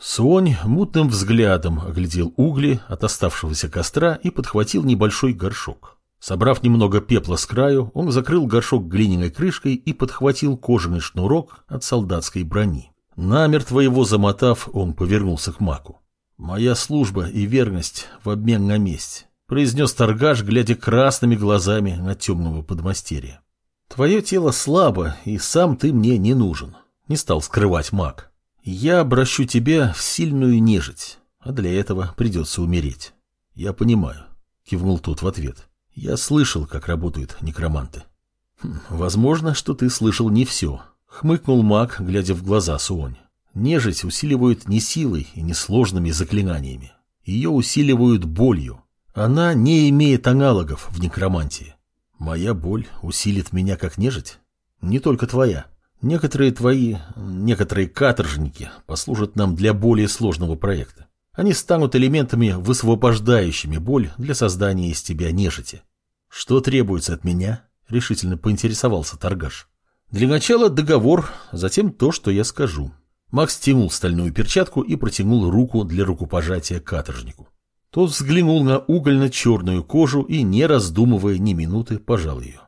Сонь мутным взглядом оглядел угли от оставшегося костра и подхватил небольшой горшок. Собрав немного пепла с краю, он закрыл горшок глиняной крышкой и подхватил кожаный шнурок от солдатской брони. Намертво его замотав, он повернулся к маку. «Моя служба и верность в обмен на месть», — произнес торгаш, глядя красными глазами на темного подмастерья. «Твое тело слабо, и сам ты мне не нужен», — не стал скрывать маг. «Я обращу тебя в сильную нежить, а для этого придется умереть». «Я понимаю», — кивнул тот в ответ. «Я слышал, как работают некроманты». Хм, «Возможно, что ты слышал не все», — хмыкнул маг, глядя в глаза Суонь. Нежить усиливают не силой и не сложными заклинаниями. Ее усиливают болью. Она не имеет аналогов в некромантии. Моя боль усилит меня как нежить? Не только твоя. Некоторые твои, некоторые каторжники послужат нам для более сложного проекта. Они станут элементами, высвобождающими боль для создания из тебя нежити. Что требуется от меня? Решительно поинтересовался торгаш. Для начала договор, затем то, что я скажу. Макс стянул стальную перчатку и протянул руку для рукопожатия каторжнику. Тот взглянул на угольно-черную кожу и, не раздумывая ни минуты, пожал ее.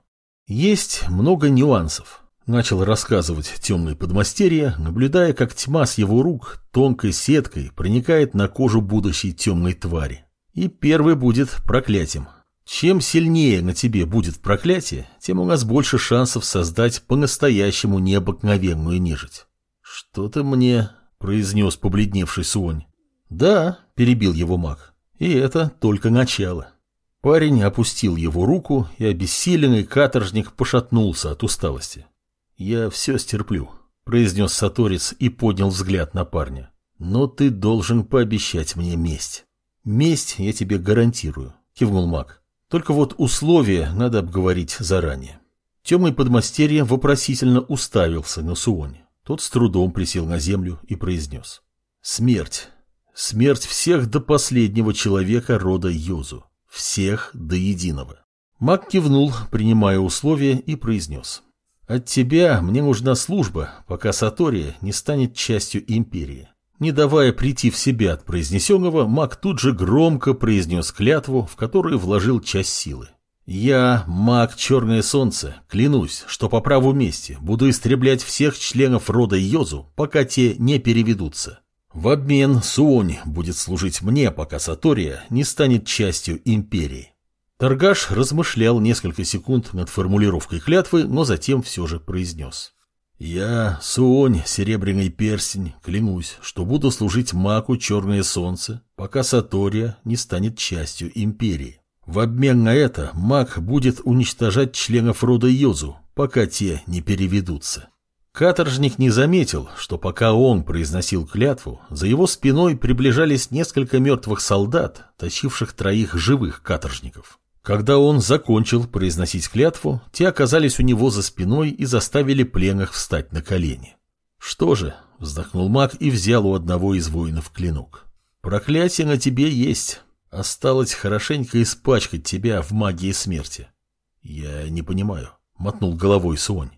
Есть много нюансов. Начал рассказывать темный подмастерье, наблюдая, как тьма с его рук тонкой сеткой проникает на кожу будущей темной твари. И первый будет проклятием. Чем сильнее на тебе будет проклятие, тем у нас больше шансов создать по-настоящему необыкновенную нежить. «Что-то мне...» — произнес побледневший Суонь. «Да», — перебил его маг, — «и это только начало». Парень опустил его руку, и обессиленный каторжник пошатнулся от усталости. «Я все стерплю», — произнес Саторец и поднял взгляд на парня. «Но ты должен пообещать мне месть». «Месть я тебе гарантирую», — кивнул маг. «Только вот условия надо обговорить заранее». Темный подмастерье вопросительно уставился на Суоне. Тот с трудом присел на землю и произнес. «Смерть. Смерть всех до последнего человека рода Йозу. Всех до единого». Маг кивнул, принимая условия, и произнес. «От тебя мне нужна служба, пока Сатория не станет частью империи». Не давая прийти в себя от произнесенного, маг тут же громко произнес клятву, в которую вложил часть силы. Я, маг Черное Солнце, клянусь, что по праву мести буду истреблять всех членов рода Йозу, пока те не переведутся. В обмен Суонь будет служить мне, пока Сатория не станет частью империи. Торгаш размышлял несколько секунд над формулировкой клятвы, но затем все же произнес. «Я, Суонь, Серебряный Перстень, клянусь, что буду служить маку Черное Солнце, пока Сатория не станет частью империи. В обмен на это маг будет уничтожать членов рода Йозу, пока те не переведутся. Каторжник не заметил, что пока он произносил клятву, за его спиной приближались несколько мертвых солдат, тащивших троих живых каторжников. Когда он закончил произносить клятву, те оказались у него за спиной и заставили пленных встать на колени. «Что же?» — вздохнул маг и взял у одного из воинов клинок. «Проклятие на тебе есть». Осталось хорошенько испачкать тебя в магии смерти. Я не понимаю, мотнул головой Сонь.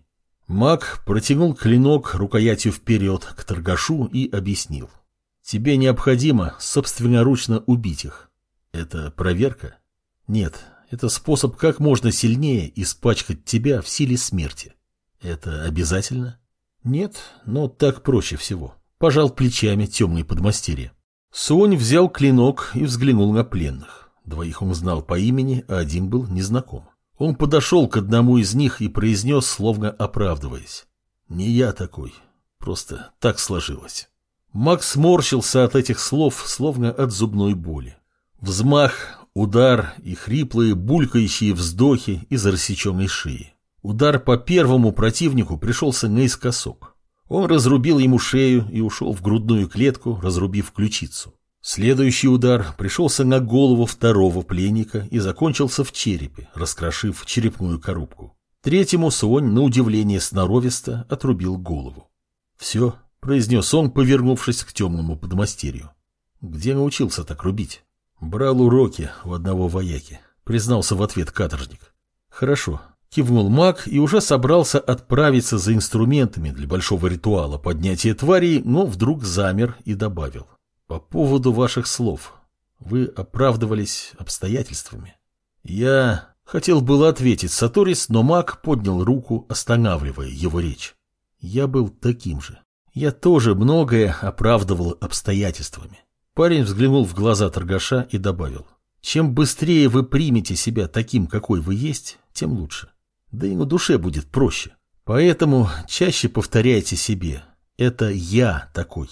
Маг протянул клинок рукоятью вперед к торгашу и объяснил. Тебе необходимо собственноручно убить их. Это проверка? Нет, это способ как можно сильнее испачкать тебя в силе смерти. Это обязательно? Нет, но так проще всего. Пожал плечами темный подмастерье. Сонь взял клинок и взглянул на пленных. Двоих он знал по имени, а один был незнаком. Он подошел к одному из них и произнес, словно оправдываясь. «Не я такой. Просто так сложилось». Макс морщился от этих слов, словно от зубной боли. Взмах, удар и хриплые, булькающие вздохи из рассеченной шеи. Удар по первому противнику пришелся наискосок. Он разрубил ему шею и ушел в грудную клетку, разрубив ключицу. Следующий удар пришелся на голову второго пленника и закончился в черепе, раскрошив черепную коробку. Третьему Сонь, на удивление сноровисто, отрубил голову. «Все», — произнес он, повернувшись к темному подмастерью. «Где научился так рубить?» «Брал уроки у одного вояки», — признался в ответ каторжник. «Хорошо», — Кивнул маг и уже собрался отправиться за инструментами для большого ритуала поднятия тварей, но вдруг замер и добавил. По поводу ваших слов. Вы оправдывались обстоятельствами. Я хотел было ответить Саторис, но маг поднял руку, останавливая его речь. Я был таким же. Я тоже многое оправдывал обстоятельствами. Парень взглянул в глаза торгаша и добавил. Чем быстрее вы примете себя таким, какой вы есть, тем лучше. Да и на душе будет проще. Поэтому чаще повторяйте себе. Это я такой.